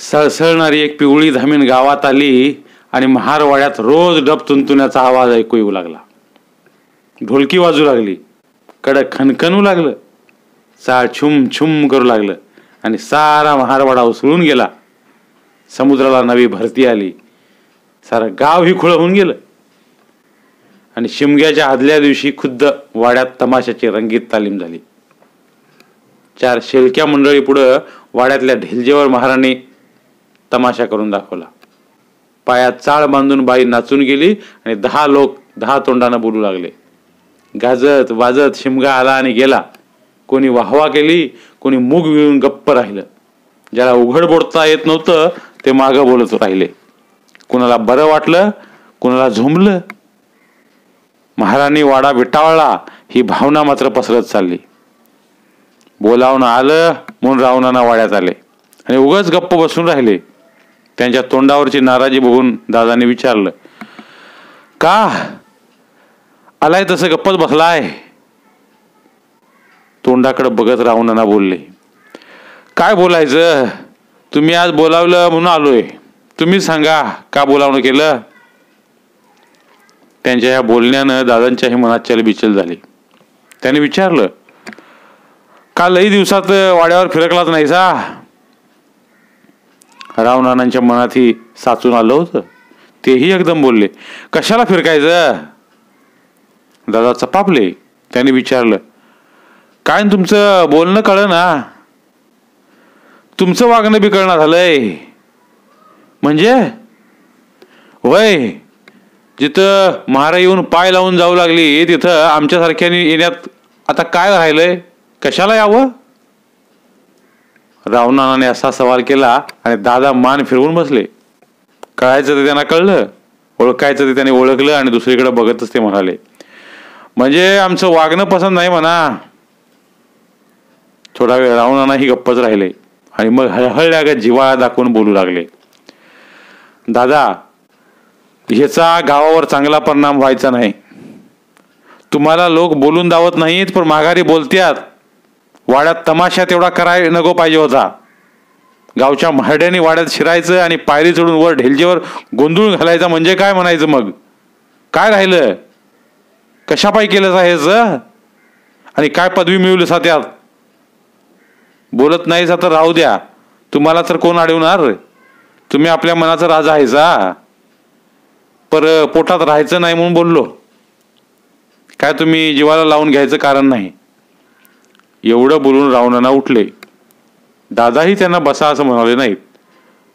सळसळणारी एक पिवळी धामीन गावात आली आणि महारवाड्यात रोज डब तुंतुण्याचा आवाज ऐकू येऊ लागला. ढोलकी वाजू लागली. कडक खनखनू लागलं. चाळ छुम छुम करू लागलं आणि सारा महारवाडा उसळून गेला. समुद्राला नवी भरती आली. सारं गाव ही खुळं होऊन गेलं. आणि शिमग्याच्या आदल्या दिवशी खुद्द वाड्यात तमाशाची रंगीत तालीम झाली. चार शेलक्या मंडळी पुढं वाड्यातल्या ढिलजेवर महाराणी तमाशा करून दाखवला. पायात चाळ बांधून बाई नाचून गेली आणि दहा लोक दहा तोंडानं बोलू लागले. गाजत वाजत शिमगा आला आणि गेला. कोणी वाहवा केली कोणी मूग विळून गप्प राहिलं. ज्याला उघड बोलता येत नव्हतं ते मागं बोलत राहिले. कुणाला बरं वाटलं कुणाला झोंबलं? महाराणी वाडा विटाळला ही भावना मात्र पसरत चालली. बोलावणं आलं म्हणून रावणांना वाड्यात आले. आणि उगाच गप्प बसून राहिले. त्यांच्या तोंडावरची नाराजी बघून दादाने विचारलं का? आलाय तसं गप्पच बसलाय? तोंडाकडे बघत रावणाना बोलले काय बोलायचं? तुम्ही आज बोलावलं म्हणून आलोय. तुम्ही सांगा का बोलावणं केलं? त्यांच्या या बोलण्यानं दादांच्याही मनात चलबिचल झाली. त्याने विचारलं का लई दिवसात वाड्यावर फिरकलाच नाही सा रावणानांच्या मनातही साचून आलं होतं. तेही एकदम बोलले कशाला फिरकायचं? दादा चपापले. त्याने विचारलं काय तुमचं बोलणं कळ ना तुमचं वागणं बी कळणं झालंय. म्हणजे? वय जिथं महारा येऊन पाय लावून जाऊ लागली तिथं आमच्यासारख्याने येण्यात आता काय राहिलंय? कशाला यावं? रावणाने असा सवाल केला आणि दादा मान फिरवून बसले. कळायचं ते त्यांना कळलं. ओळखायचं ते त्याने ओळखलं आणि दुसरीकडे बघतच ते म्हणाले म्हणजे आमचं वागणं पसंत नाही म्हणा. थोडा वेळ रावणानाही गप्पच राहिले आणि मग हळहळल्यागत जिवाळा दाखवून बोलू लागले. दादा ह्याचा गावावर चांगला परिणाम व्हायचा नाही. तुम्हाला लोक बोलून दावत नाहीत पण माघारी बोलत्यात. वाड्यात तमाशा तेवढा कराय नको पाहिजे होता. गावच्या म्हाड्याने वाड्यात शिरायचं आणि पायरी चढून वर ढेलजेवर गोंधळ घालायचा म्हणजे काय म्हणायचं मग? काय राहिलं? कशापायी केलं हेच आणि काय पदवी मिळवली सा त्यात? बोलत नाहीसा तर राहू द्या. तुम्हाला तर कोण अडवणार? तुम्ही आपल्या मनाचा राजा आहेसा पर पोटात राहायचं नाही म्हणून बोललो. काय तुम्ही जीवाला लावून घ्यायचं कारण नाही. एवढं बोलून रावणांना उठले. दादाही त्यांना बसा असं म्हणाले नाहीत.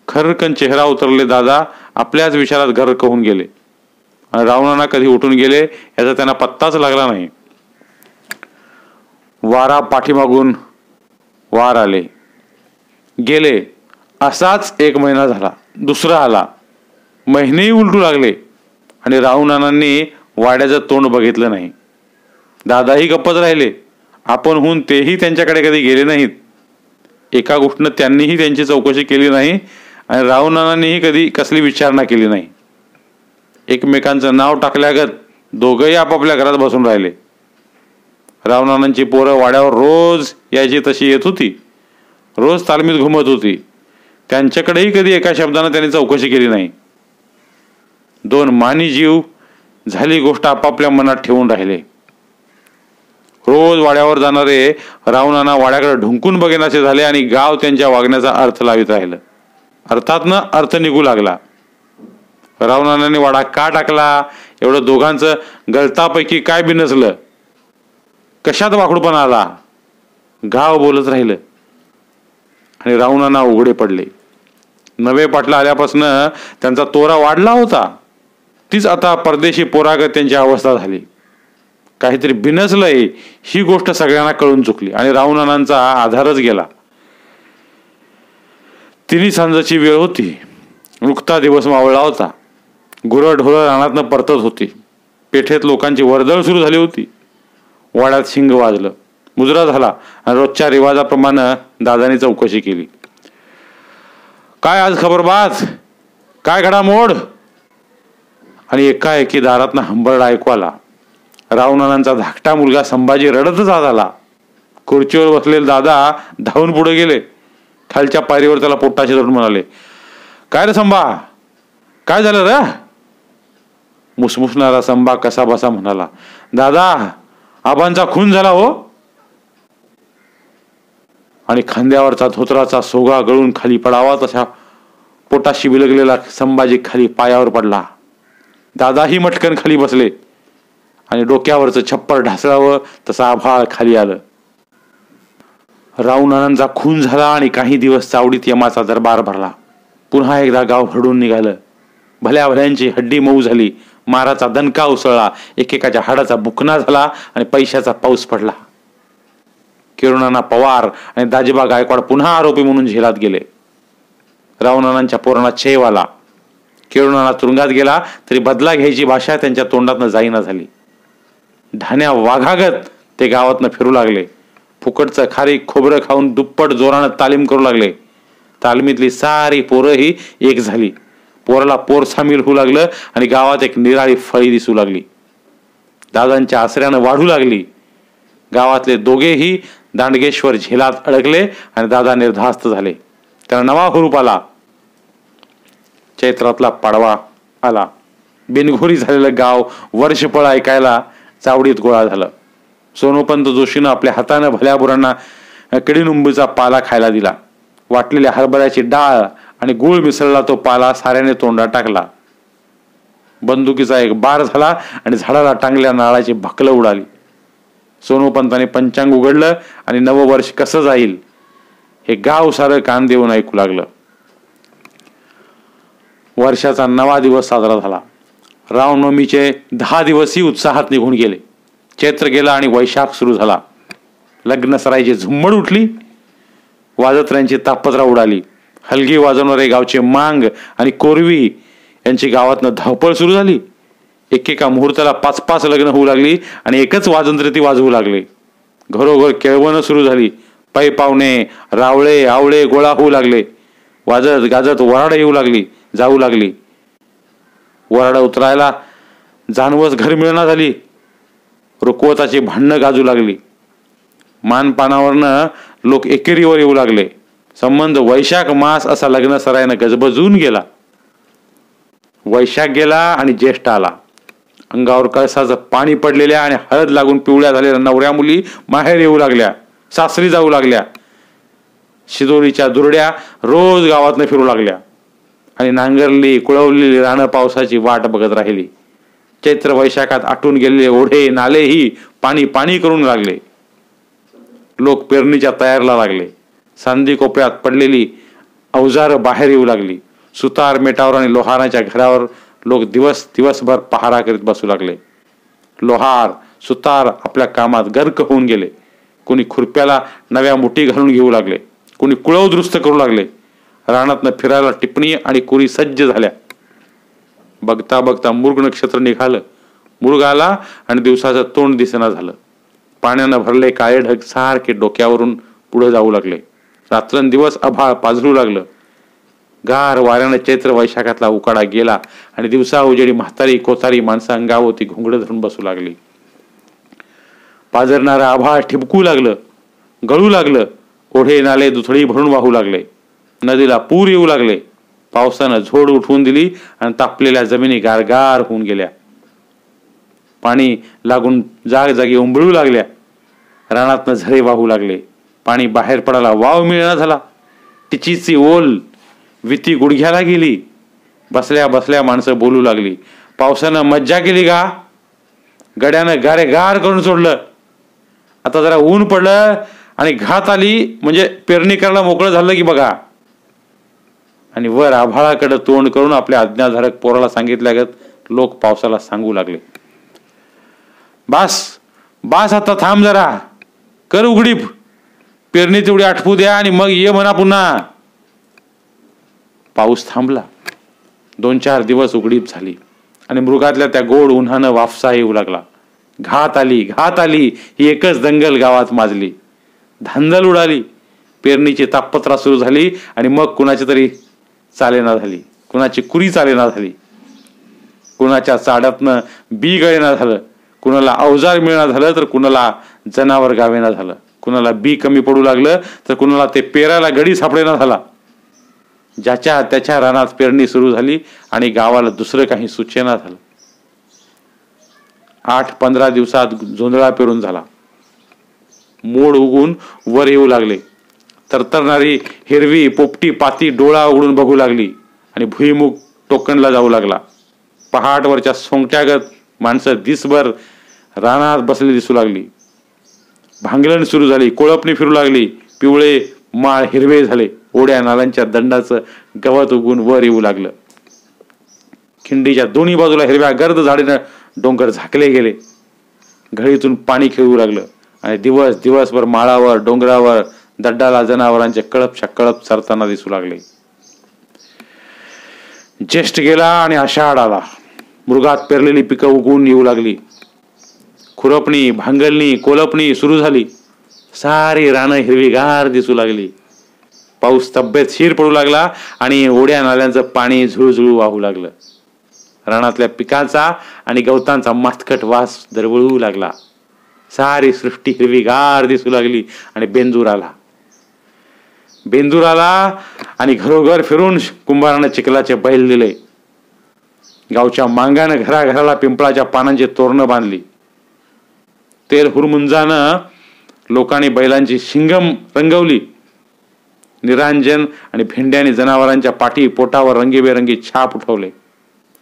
खरकन चेहरा उतरले दादा आपल्याच विचारात घर कहून गेले. आणि रावणांना कधी उठून गेले याचा त्यांना पत्ताच लागला नाही. वारा पाठीमागून वार आले. गेले. असाच एक महिना झाला. दुसरा आला. महिनेही उलटू लागले. आणि रावणांनी वाड्याचं तोंड बघितलं नाही. दादाही गप्पच राहिले. आपण होऊन तेही त्यांच्याकडे कधी गेले नाहीत. एका गोष्टीनं त्यांनीही त्यांची चौकशी केली नाही आणि राहुनानांनीही कधी कसली विचारणा केली नाही. एकमेकांचं नाव टाकल्यागत दोघंही आपापल्या घरात बसून राहिले. रावणानांची पोरं वाड्यावर रोज यायची तशी येत होती. रोज तालमीत घुमत होती. त्यांच्याकडेही कधी एका शब्दानं त्यांनी चौकशी केली नाही. दोन मानी जीव झाली गोष्ट आपापल्या मनात ठेवून राहिले. रोज वाड्यावर जाणारे रावणांना वाड्याकडे ढुंकून बघेनासे झाले आणि गाव त्यांच्या वागण्याचा अर्थ लावित राहिलं. अर्थातनं अर्थ निघू लागला. रावणाने वाडा का टाकला? एवढं दोघांचं गळतापैकी काय बी नसलं. कशात वाकडूपणा आला? गाव बोलत राहिलं. आणि रावणांना उघडे पडले. नवे पाटला आल्यापासून त्यांचा तोरा वाढला होता. तीच आता परदेशी पोरागत त्यांची अवस्था झाली. काहीतरी बिनसलंय ही गोष्ट सगळ्यांना कळून चुकली. आणि रावणानांचा आधारच गेला. तिन्ही सांजाची वेळ होती. नुकता दिवस मावळला होता. गुरं ढोरं रानातनं परतत होती. पेठेत लोकांची वर्दळ सुरू झाली होती. वाड्यात शिंग वाजलं. मुजरा झाला आणि रोजच्या रिवाजाप्रमाणे दादानी चौकशी केली. काय आज खबरबाज काय घडामोड? आणि एकाएकी दारातनं हंबरडा ऐकू आला. रावणांचा धाकटा मुलगा संभाजी रडतच आज आला खुर्चीवर बसलेले दादा धावून पुढे गेले. खालच्या पायरीवर त्याला पोटाशी धरून म्हणाले काय रे संभा? काय झालं रे? मुसमुसणारा संभा कसा बसा म्हणाला दादा आबांचा खून झाला हो. आणि खांद्यावरचा धोत्राचा सोगा गळून खाली पडावा तसा पोटाशी विलगलेला संभाजी खाली पायावर पडला. दादाही मटकन खाली बसले. आणि डोक्यावरचं छप्पर ढासळावं तसं आभाळ खाली आलं. रावणांचा खून झाला आणि काही दिवस चावडीत यमाचा दरबार भरला. पुन्हा एकदा गाव भरडून निघालं. भल्या भल्यांची हड्डी मऊ झाली. माराचा दणका उसळला. एकेकाच्या हाडाचा बुकना झाला आणि पैशाचा पाऊस पडला. किरुणाना पवार आणि दाजीबा गायकवाड पुन्हा आरोपी म्हणून झेलात गेले. रावणानांच्या पोरांना छेव आला. किरुणाना तुरुंगात गेला तरी बदला घ्यायची भाषा त्यांच्या तोंडातनं जाईना झाली. धान्या वाघागत ते गावातनं फिरू लागले. फुकटचं खारी खोबरं खाऊन दुप्पट जोरानं तालीम करू लागले. तालमीतली सारी पोरंही एक झाली. पोराला पोर सामील होऊ लागलं आणि गावात एक निराळी फळी दिसू लागली. दादांच्या आसऱ्यानं वाढू लागली. गावातले दोघेही दांडगेश्वर झेलात अडकले आणि दादा निर्धास्त झाले. त्यांना नवा हुरूप आला. चैत्रातला पाडवा आला. बिनघोरी झालेलं गाव वर्षफळ ऐकायला चावडीत गोळा झालं. सोनोपंत जोशीनं आपल्या हातानं भल्याबुरांना किडीनुंबीचा पाला खायला दिला. वाटलेल्या हरभऱ्याची डाळ आणि गुळ मिसळला तो पाला साऱ्याने तोंडात टाकला. बंदुकीचा एक बार झाला आणि झाडाला टांगल्या नाळाची भकलं उडाली. सोनोपंताने पंचांग उघडलं आणि नववर्ष कसं जाईल हे गाव सारं कान देऊन ऐकू लागलं. वर्षाचा नवा दिवस साजरा झाला. रामनवमीचे दहा दिवसही उत्साहात निघून गेले. चैत्र गेला आणि वैशाख सुरू झाला. लग्न सरायची झुंबड उठली. वाजत्र्यांची तापत्रा उडाली. हलगी वाजवणारे गावचे मांग आणि कोरवी यांची गावातनं धावपळ सुरू झाली. एकेका मुहूर्ताला पाच पाच लग्न होऊ लागली आणि एकच वाजंत्र ती वाजवू लागले. घरोघर केळवणं सुरू झाली. पै पावणे रावळे आवळे गोळा होऊ लागले. वाजत गाजत वराड येऊ लागली जाऊ लागली. वराडा उतरायला जानवस घर मिळणार झाली. रुकवताची भांडणं गाजू लागली. मानपानावरनं लोक एकेरीवर येऊ लागले. संबंध वैशाख मास असा लग्न सरायनं गजबजून गेला. वैशाख गेला आणि ज्येष्ठ आला. अंगावर कळसाचं पाणी पडलेल्या आणि हळद लागून पिवळ्या झालेल्या नवऱ्या मुली माहेर येऊ लागल्या. सासरी जाऊ लागल्या. शिदोरीच्या दुरड्या रोज गावातनं फिरू लागल्या. आणि नांगरली कुळवलेली रानं पावसाची वाट बघत राहिली. चैत्र वैशाखात आटून गेलेले ओढे नालेही पाणी पाणी करून लागले. लोक पेरणीच्या तयारला लागले. सांदी कोपऱ्यात पडलेली अवजार बाहेर येऊ लागली. सुतार मेटावर आणि लोहाराच्या घरावर लोक दिवस दिवसभर पहारा करीत बसू लागले. लोहार सुतार आपल्या कामात गर्क होऊन गेले. कोणी खुरप्याला नव्या मुठी घालून घेऊ लागले. कोणी कुळव दुरुस्त करू लागले. रानातनं फिरायला टिपणी आणि कुरी सज्ज झाल्या. बघता बघता मुर्ग नक्षत्र निघालं. मुर्ग आला आणि दिवसाचं तोंड दिसेना झालं. पाण्यानं भरले काळे ढग सारखे डोक्यावरून पुढे जाऊ लागले. रात्रंदिवस अभाळ पाझरू लागलं. गार वाऱ्यानं चैत्र वैशाखातला उकाडा गेला आणि दिवसा उजेडी म्हातारी कोतारी माणसं अंगावती घुंगड धरून बसू लागली. पाजरणारं आभाळ ठिबकू लागलं. गळू लागलं. ओढे नाले दुथडी भरून वाहू लागले. नदीला पूर येऊ लागले. पावसानं झोड उठवून दिली आणि तापलेल्या जमिनी गारगार होऊन गेल्या. पाणी लागून जाग जागी उंबळू लागल्या. रानातनं झरे वाहू लागले. पाणी बाहेर पडायला वाव मिळणार झाला. टिचीची ओल विती गुडघ्याला गेली. बसल्या बसल्या माणसं बोलू लागली. पावसानं मज्जा केली का? गड्यानं गारे गार करून सोडलं. आता जरा ऊन पडलं आणि घात आली म्हणजे पेरणी करायला मोकळं झालं की बघा. आणि वर आभाळाकडे तोंड करून आपल्या आज्ञाधारक पोराला सांगितल्यागत लोक पावसाला सांगू लागले. बास बास आता थांब जरा. कर उघडीप. पेरणी तेवढी आठवू द्या आणि मग ये म्हणा पुन्हा. पाऊस थांबला. दोन चार दिवस उघडीप झाली. आणि मृगातल्या त्या गोड उन्हानं वाफसा येऊ लागला. घात आली घात आली. ही एकच दंगल गावात माजली. धांदल उडाली. पेरणीची तापपत्रा सुरू झाली आणि मग कुणाची तरी चालेना झाली. कुणाची कुरी चालेना झाली. कुणाच्या चाड्यातनं बी गळेना झालं. कुणाला अवजार मिळणार झालं तर कुणाला जनावर गावेना झालं. कुणाला बी कमी पडू लागलं तर कुणाला ते पेरायला गडी सापडेना झाला. ज्याच्या त्याच्या रानात पेरणी सुरू झाली आणि गावाला दुसरं काही सुचेना झालं. आठ पंधरा दिवसात झोंधळा पेरून झाला. मोड उगून वर येऊ लागले. तरतरणारी हिरवी पोपटी पाती डोळा उघडून बघू लागली आणि भुईमुख टोकणला जाऊ लागला. पहाटवरच्या सोंगट्यागत माणसं दिसभर रानात बसली दिसू लागली. भांगलण सुरू झाली कोळपणी फिरू लागली पिवळे माळ हिरवे झाले ओढ्या नालांच्या दंडाचं गवत उगून वर येऊ लागलं. खिंडीच्या दोन्ही बाजूला हिरव्या गर्द झाडीनं डोंगर झाकले गेले. घळीतून पाणी खेळू लागलं आणि दिवस दिवसभर माळावर डोंगरावर दड्डाला जनावरांचे कळप कळप सरताना दिसू लागले. ज्येष्ठ गेला आणि आषाढ आला. मृगात पेरलेली पिकं उगवून येऊ लागली. खुरपणी भांगलणी कोलपणी सुरू झाली. सारी रानं हिरवीगार दिसू लागली. पाऊस तब्येत शिर पडू लागला आणि ओढ्या नाल्यांचं पाणी झुळझुळू वाहू लागलं. रानातल्या पिकांचा आणि गवतांचा मातकट वास दरवळू लागला. सारी सृष्टी हिरवीगार दिसू लागली आणि बेंदूर आला. बेंदूर आला आणि घरोघर फिरून कुंभारानं चिखलाचे बैल दिले. गावच्या मांगानं घराघराला पिंपळाच्या पानांची तोरणं बांधली. तेल हुरमुंजानं लोकांनी बैलांची शिंगम रंगवली. निरांजन आणि भेंड्याने जनावरांच्या पाठी पोटावर रंगीबेरंगी छाप उठवले.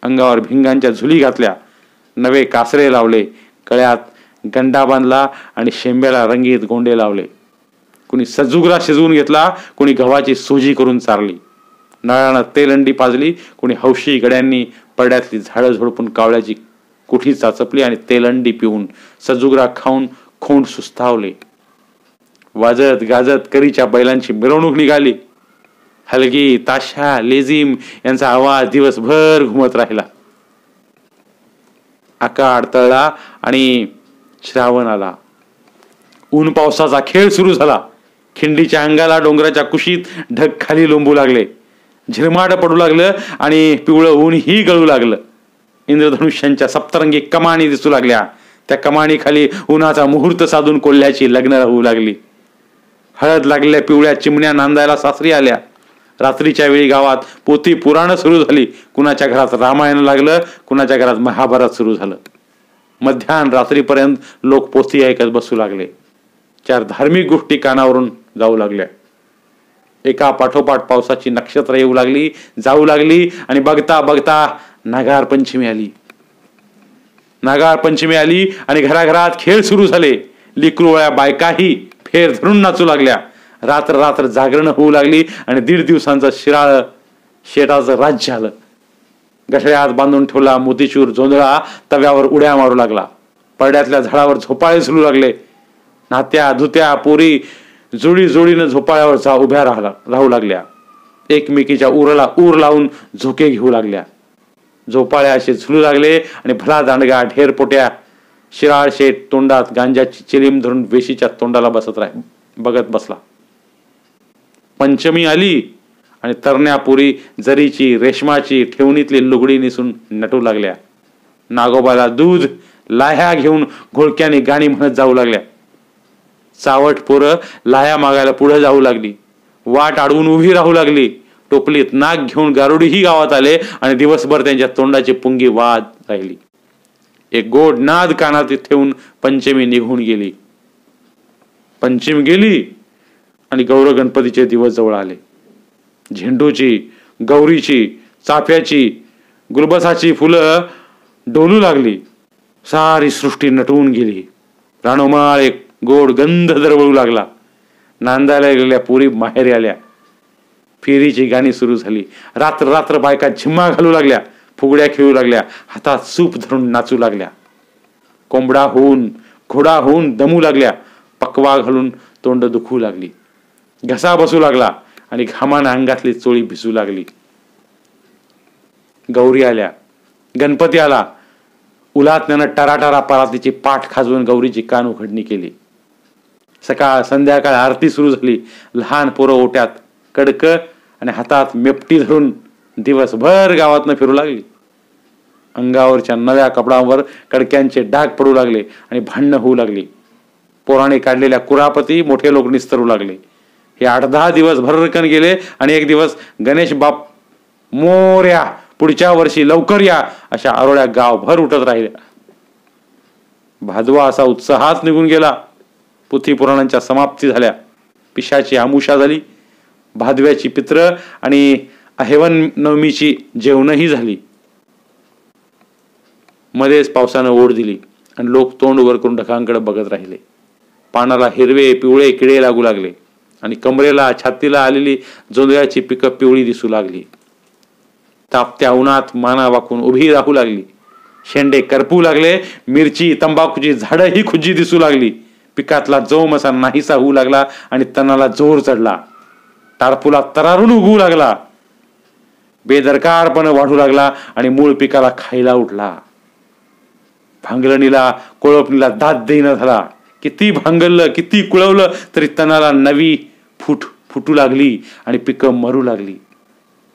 अंगावर भिंगांच्या झुली घातल्या. नवे कासरे लावले. कळ्यात गंडा बांधला आणि शेंब्याला रंगीत गोंडे लावले. कुणी सजुगरा शिजवून घेतला कुणी गव्हाची सोजी करून चारली. नळानं तेलंडी पाजली कुणी हौशी गड्यांनी पडड्यातली झाडं झोडपून कावळ्याची कुठी चाचपली आणि तेलंडी पिऊन सजुगरा खाऊन खोंड सुस्तावले. वाजत गाजत करीच्या बैलांची मिरवणूक निघाली. हलगी ताशा लेझिम यांचा आवाज दिवसभर घुमत राहिला. आकाड तळला आणि श्रावण आला. ऊन पावसाचा खेळ सुरू झाला. खिंडीच्या अंगाला डोंगराच्या कुशीत ढग खाली लोंबू लागले. झिरमाड पडू लागलं आणि पिवळं ऊन ही गळू लागलं. इंद्रधनुष्यांच्या सप्तरंगी कमानी दिसू लागल्या. त्या कमानीखाली उन्हाचा मुहूर्त साधून कोल्ह्याची लग्न होऊ लागली. हळद लागलेल्या पिवळ्या चिमण्या नांदायला सासरी आल्या. रात्रीच्या वेळी गावात पोथी पुराण सुरू झाली. कुणाच्या घरात रामायण लागलं कुणाच्या घरात महाभारत सुरू झालं. मध्यान रात्रीपर्यंत लोक पोथी ऐकत बसू लागले. चार धार्मिक गोष्टी कानावरून जाऊ लागल्या. एका पाठोपाठ पावसाची नक्षत्र येऊ लागली जाऊ लागली आणि बघता बघता नागार पंचमी आली. नागार पंचमी आली आणि घराघरात खेळ सुरू झाले. लिकरुवळ्या बायकाही फेर धरून नाचू लागल्या. रात्र रात्र जागरण होऊ लागली आणि दीड दिवसांचं शिराळ शेटाचं राज्य आलं. गठड्यात बांधून ठेवला मोतीचूर जोंधळा तव्यावर उड्या मारू लागला. पडड्यातल्या झाडावर झोपाळे सुरू लागले. नात्या धुत्या पोरी जोडी जोडीनं झोपाळ्यावर जा उभ्या राहला राहू लागल्या. एकमेकीच्या उरला ऊर लावून झोके घेऊ लागल्या. झोपाळ्या असे झुलू लागले आणि भला दांडगा ढेर पोट्या शिराळ शेट तोंडात गांजाची चिलीम धरून वेशीच्या तोंडाला बसत राह बघत बसला. पंचमी आली आणि तरण्यापुरी जरीची रेशमाची ठेवणीतली लुगडी निसून नटू लागल्या. नागोबाला दूध लाह्या घेऊन घोळक्याने गाणी म्हणत जाऊ लागल्या. चावट पोरं लाह्या मागायला पुढे जाऊ लागली. वाट अडवून उभी राहू लागली. टोपलीत नाक घेऊन गारुडीही गावात आले आणि दिवसभर त्यांच्या तोंडाची पुंगी वाद राहिली. एक गोड नाद कानात ठेवून पंचमी निघून गेली. पंचमी गेली आणि गौर गणपतीचे दिवस जवळ आले. झेंडूची गौरीची चाफ्याची गुलबसाची फुलं डोलू लागली. सारी सृष्टी नटवून गेली. राणोमाळ एक गोड गंध दरवळू लागला नांदायला गेलेल्या पुरी माहेरी आल्या. फेरीची गाणी सुरू झाली. रात्र रात्र बायका झिम्मा घालू लागल्या फुगड्या खेळू लागल्या हातात सूप धरून नाचू लागल्या. कोंबडा होऊन घोडा होऊन दमू लागल्या पकवा घालून तोंड दुखू लागली. घसा बसू लागला आणि घामानं अंगातली चोळी भिजू लागली. गौरी आल्या. गणपती आला. उलातण्यानं टराटरा परातीची पाठ खाजवून गौरीची कान उघडणी केली. सकाळ संध्याकाळ आरती सुरू झाली. लहान पोरं ओट्यात कडक आणि हातात मेपटी धरून दिवसभर गावातनं फिरू लागली. अंगावरच्या नव्या कपडांवर कडक्यांचे डाग पडू लागले आणि भांडणं होऊ लागली. पोराने काढलेल्या कुरापती मोठे लोक निस्तरू लागले. हे आठ दहा दिवस भररकन गेले आणि एक दिवस गणेश बाप मोर्या पुढच्या वर्षी लवकर या अशा आरोळ्या गावभर उठत राहिल्या. भादवा असा उत्साहात निघून गेला. पुराणांच्या समाप्ती झाल्या. पिशाची आमुषा झाली. भादव्याची पित्र आणि अहेवन नवमीची जेवणही झाली. मध्येच पावसानं ओढ दिली आणि लोक तोंड वर करून ढकांकडे बघत राहिले. पानाला हिरवे पिवळे किडे लागू लागले आणि कमरेला छातीला आलेली जोंधळ्याची पिकं पिवळी दिसू लागली. तापत्या उन्हात माना वाकून उभी राहू लागली. शेंडे करपू लागले. मिरची तंबाखूची झाडं ही खुजी दिसू लागली. पिकातला जोम असा नाहीसा होऊ लागला आणि तणाला जोर चढला. टारपुला तरारून उगवू लागला. बेदरकारपणे वाढू लागला आणि मूळ पिकाला खायला उठला. भांगलणीला कोळपणीला दात देईना झाला. किती भांगललं किती कुळवलं तरी तणाला नवी फुट फुटू लागली आणि पिकं मरू लागली.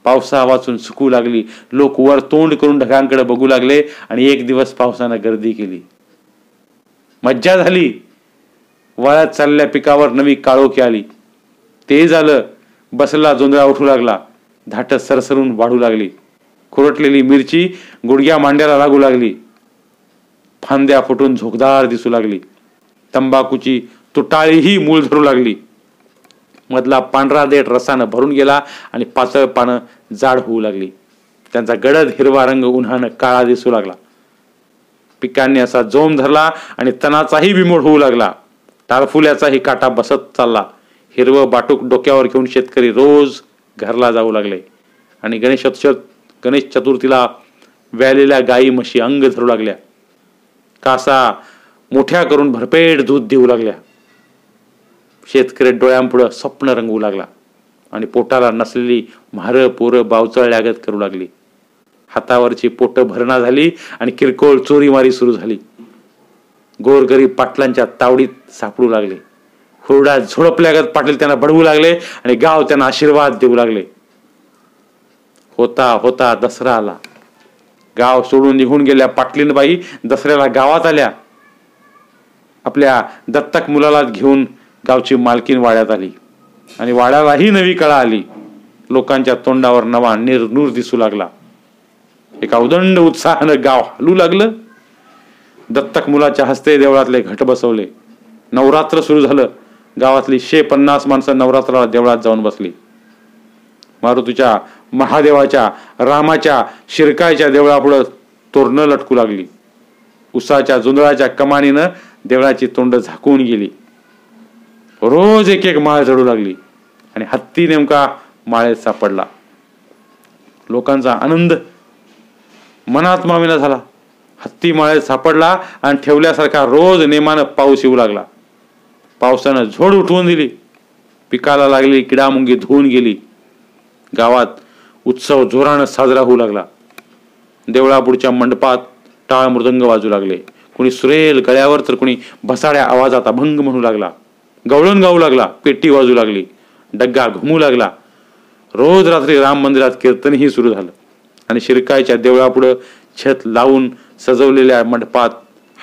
पावसा वाचून सुकू लागली. लोक वर तोंड करून ढगांकडे बघू लागले आणि एक दिवस पावसानं गर्दी केली. मज्जा झाली. वाळ्यात चालल्या पिकावर नवी काळोखी आली. ते झालं बसला जोंधळा उठू लागला. धाट सरसरून वाढू लागली. खुरटलेली मिरची गुडघ्या मांड्याला लागू लागली. फांद्या फुटून झोकदार दिसू लागली. तंबाखूची तुटाळीही मूळ धरू लागली. मधला पांढरा देठ रसानं भरून गेला आणि पातळ पानं जाड होऊ लागली. त्यांचा गडद हिरवा रंग उन्हानं काळा दिसू लागला. पिकांनी असा जोम धरला आणि तणाचाही बिमोड होऊ लागला. टाळफुल्याचाही काटा बसत चालला. हिरवं बाटूक डोक्यावर घेऊन शेतकरी रोज घरला जाऊ लागले. आणि गणेश गणेश चतुर्थीला व्यालेल्या गायी म्हशी अंग धरू लागल्या. कासा मोठ्या करून भरपेट दूध देऊ लागल्या. शेतकरी डोळ्यांपुढं स्वप्न रंगवू लागला. आणि पोटाला नसलेली म्हारं पोरं बावचळल्यागत करू लागली. हातावरची पोटं भरणा झाली आणि किरकोळ चोरीमारी सुरू झाली. गोरगरीब पाटलांच्या तावडीत सापडू लागले. हुरडा झोडपल्यागत पाटील त्यांना बडवू लागले आणि गाव त्यांना आशीर्वाद देऊ लागले. होता होता दसरा आला. गाव सोडून निघून गेल्या पाटलीनबाई दसऱ्याला गावात आल्या. आपल्या दत्तक मुलाला घेऊन गावची मालकीन वाड्यात आली. आणि वाड्यालाही नवी कळा आली. लोकांच्या तोंडावर नवा निर्नूर दिसू लागला. एका उदंड उत्साहानं गाव हलू लागलं. दत्तक मुलाच्या हस्ते देवळातले घट बसवले. नवरात्र सुरू झालं. गावातली शे पन्नास माणसं नवरात्राला देवळात जाऊन बसली. मारुतीच्या महादेवाच्या रामाच्या शिरकायच्या देवळापुढं तोरणं लटकू लागली. उसाच्या जुंदळाच्या कमानीनं देवळाची तोंड झाकून गेली. रोज एक एक माळ चढू लागली आणि हत्ती नेमका माळेत सापडला. लोकांचा आनंद मनात माविना झाला. हत्ती माळ्यात सापडला आणि ठेवल्यासारखा रोज नेमानं पाऊस येऊ लागला. पावसानं झोड उठवून दिली. पिकाला लागली किडामुंगी धुवून गेली. गावात उत्सव जोरानं साजरा होऊ लागला. देवळापुढच्या मंडपात टाळ मृदंग वाजू लागले. कुणी सुरेल गळ्यावर तर कुणी भसाड्या आवाजात अभंग म्हणू लागला. गवळण गाऊ लागला पेटी वाजू लागली. डग्गा घुमू लागला. रोज रात्री राम मंदिरात कीर्तनही सुरू झालं. आणि शिरकायच्या देवळापुढं छत लावून सजवलेल्या मंडपात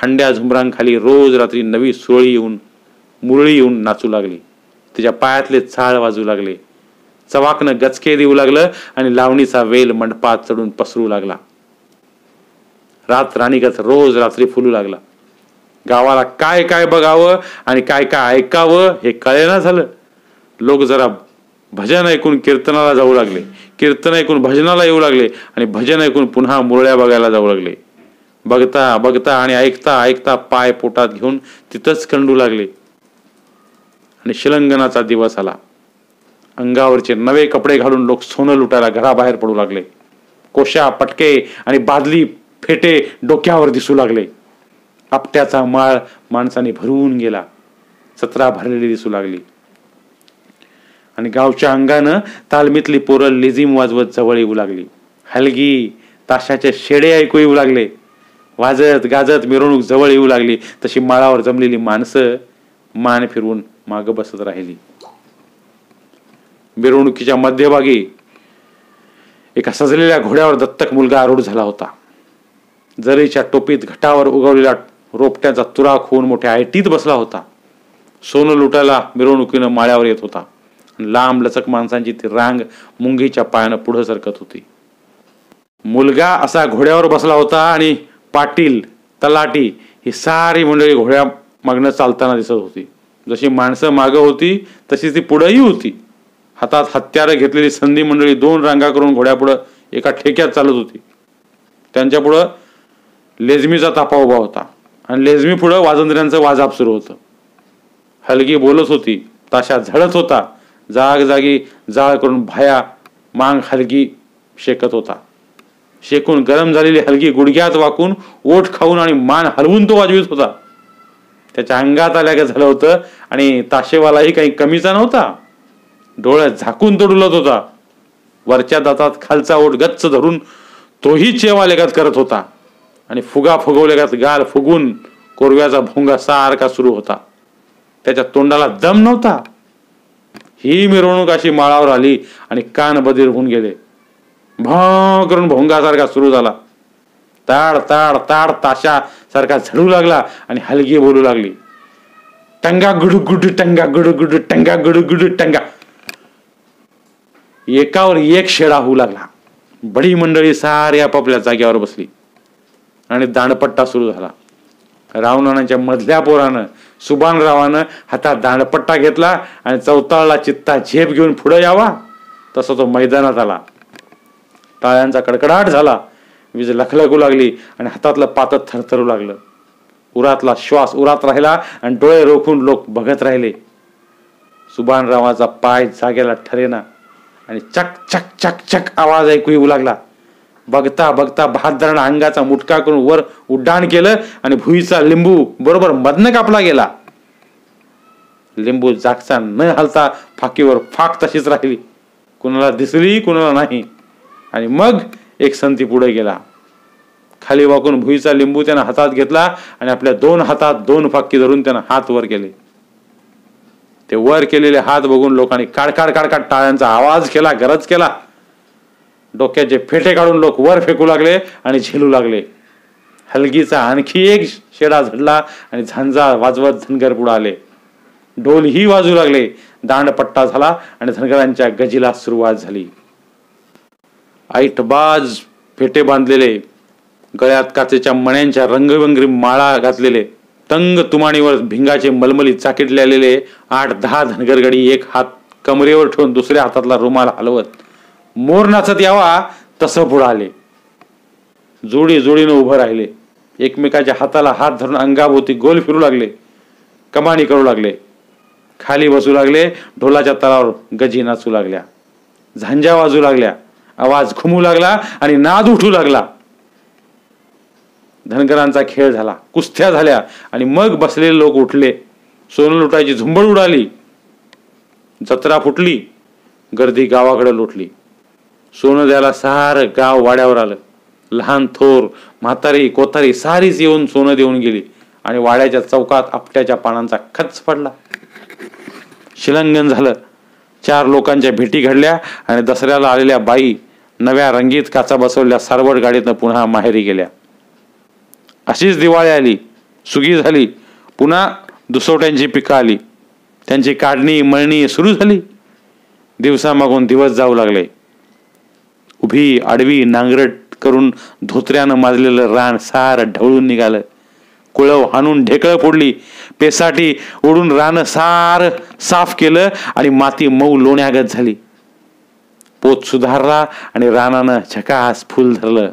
हंड्या झुमरांखाली रोज रात्री नवी सुरळी येऊन मुरळी येऊन नाचू लागली. तिच्या पायातले चाळ वाजू लागले. चवाकनं गचके देऊ लागलं आणि लावणीचा वेल मंडपात चढून पसरू लागला. रात राणीगत रोज रात्री फुलू लागला. गावाला काय काय बघावं आणि काय काय ऐकावं हे कळेना झालं. लोक जरा भजन ऐकून कीर्तनाला जाऊ लागले. कीर्तन ऐकून भजनाला येऊ लागले आणि भजन ऐकून पुन्हा मुरळ्या बघायला जाऊ लागले. बघता बघता आणि ऐकता ऐकता पाय पोटात घेऊन तिथंच कंडू लागले. आणि शिलंगनाचा दिवस आला. अंगावरचे नवे कपडे घालून लोक सोनं लुटायला घराबाहेर पडू लागले. कोशा पटके आणि बादली फेटे डोक्यावर दिसू लागले. आपट्याचा माळ माणसाने भरून गेला. सतरा भरलेली दिसू लागली. आणि गावच्या अंगानं तालमीतली पोरं लिझिम वाजवत जवळ येऊ लागली. हलगी ताशाचे शेडे ऐकू येऊ लागले. वाजत गाजत मिरवणूक जवळ येऊ लागली. तशी माळावर जमलेली माणसं मान फिरवून माग बसत राहिली. मिरवणुकीच्या मध्यभागी एका सजलेल्या घोड्यावर दत्तक मुलगा आरूढ झाला होता. जरीच्या टोपीत घटावर उगवलेला रोपट्याचा तुरा खून मोठ्या आयटीत बसला होता. सोनं लुटायला मिरवणुकीनं माळ्यावर येत होता. लांब लचक माणसांची ती रांग मुंगीच्या पायानं पुढं सरकत होती. मुलगा असा घोड्यावर बसला होता आणि पाटील तलाटी ही सारी मंडळी घोड्या मागणं चालताना दिसत होती. जशी माणसं मागं होती तशी ती पुढंही होती. हातात हत्यारं घेतलेली संधी मंडळी दोन रांगा करून घोड्यापुढं एका ठेक्यात चालत होती. त्यांच्या पुढं लेझमीचा तापा उभा होता आणि लेझमी पुढं वाजंत्र्यांचं वाजाप सुरू होतं. हलगी बोलत होती ताशा झडत होता जाग जागी जाळ करून भाया मांग हलगी शेकत होता. शेकून गरम झालेली हलगी गुडघ्यात वाकून ओठ खाऊन आणि मान हलवून तो वाजवीत होता. त्याच्या अंगात आल्या झालं होतं आणि ताशेवालाही काही कमीचा नव्हता. डोळ्यात झाकून तो डुलत होता. वरच्या दातात खालचा ओठ गच्च धरून तोही चेवालेगात करत होता. आणि फुगा फुगवलेगात गाल फुगून कोरव्याचा भोंगा सारखा सुरू होता. त्याच्या तोंडाला दम नव्हता. ही मिरवणूक अशी माळावर आली आणि कान बधीर होऊन गेले. भ करून भोंगासारखा सुरू झाला. ताड ताड ताड ताशा सारखा झडू लागला आणि हलगी बोलू लागली. टंगा गुडू गुडू टंगा गुडू गुडू टंगा गुडू गुडू टंगा. एकावर एक शेडा होऊ लागला. बडी मंडळी सारी आपापल्या जाग्यावर बसली. आणि दांडपट्टा सुरू झाला. रावणाच्या मधल्या पोरानं सुबानरावानं हातात दांडपट्टा घेतला आणि चौताळला चित्ता झेप घेऊन पुढे यावा. तसा तो मैदानात आला. टाळ्यांचा कडकडाट झाला. वीज लखलखू लागली आणि हातातलं पातळ थरथरू लागलं. उरातला श्वास उरात राहिला आणि डोळे रोखून लोक बघत राहिले. सुभानरावाचा पाय जागेला ठरेना आणि चक चक चक चक आवाज ऐकू येऊ लागला. बघता बघता बहादरानं अंगाचा मुटका करून वर उड्डाण केलं आणि भुईचा लिंबू बरोबर मधनं कापला गेला. लिंबू जागचा न हलता फाकीवर फाक तशीच राहिली. कुणाला दिसली कुणाला नाही. आणि मग एक संती पुढे गेला. खाली वाकून भुईचा लिंबू त्यानं हातात घेतला आणि आपल्या दोन हातात दोन फाकी धरून त्यानं हात वर केले. ते वर केलेले हात बघून लोकांनी काडकाड काडकाड टाळ्यांचा आवाज केला गरज केला. डोक्याचे फेटे काढून लोक वर फेकू लागले आणि झेलू लागले. हलगीचा आणखी एक शेडा झडला आणि झांजा वाजवत धनगर पुढे आले. ढोलही वाजू लागले. दांडपट्टा झाला आणि धनगरांच्या गजीला सुरुवात झाली. ऐटबाज फेटे बांधलेले गळ्यात काचेच्या मण्यांच्या रंगबिंगरी माळा घातलेले तंग तुमाणीवर भिंगाचे मलमली चाकीटले आठ दहा धनगरगडी एक हात कमरेवर ठेवून दुसऱ्या हातातला रुमाल हलवत मोर नाचत यावा तसं पुढं आले. जोडी जोडीनं उभं राहिले. एकमेकाच्या हाताला हात धरून अंगाभोवती गोल फिरू लागले कमानी करू लागले. खाली बसू लागले ढोलाच्या तलावर गजी नाचू लागल्या. झांजा वाजू लागल्या. आवाज घुमू लागला आणि नाद उठू लागला. धनगरांचा खेळ झाला कुस्त्या झाल्या आणि मग बसलेले लोक उठले. सोनं लुटायची झुंबड उडाली. जत्रा फुटली गर्दी गावाकडे लुटली. सोनं द्यायला सार गाव वाड्यावर आलं. लहान थोर म्हातारी कोतारी सारीच येऊन सोनं देऊन गेली आणि वाड्याच्या चौकात आपट्याच्या पानांचा खच पडला. शिलंगन झालं. चार लोकांच्या भेटी घडल्या आणि दसऱ्याला आलेल्या बाई नव्या रंगीत काचा बसवल्या सारवड गाडीतनं पुन्हा माहेरी गेल्या. अशीच दिवाळी आली सुगी झाली पुन्हा दुसवट्यांची पिकं आली. त्यांची काढणी मळणी सुरू झाली. दिवसामागून दिवस जाऊ लागले. उभी आडवी नांगरट करून धोत्र्यानं माजलेलं रान सार ढवळून निघालं. कुळव हाणून ढेकळं फोडली. पेसाठी ओढून रान सार साफ केलं आणि माती मऊ लोण्यागत झाली. पोत सुधारला आणि रानानं झकास फुल धरलं.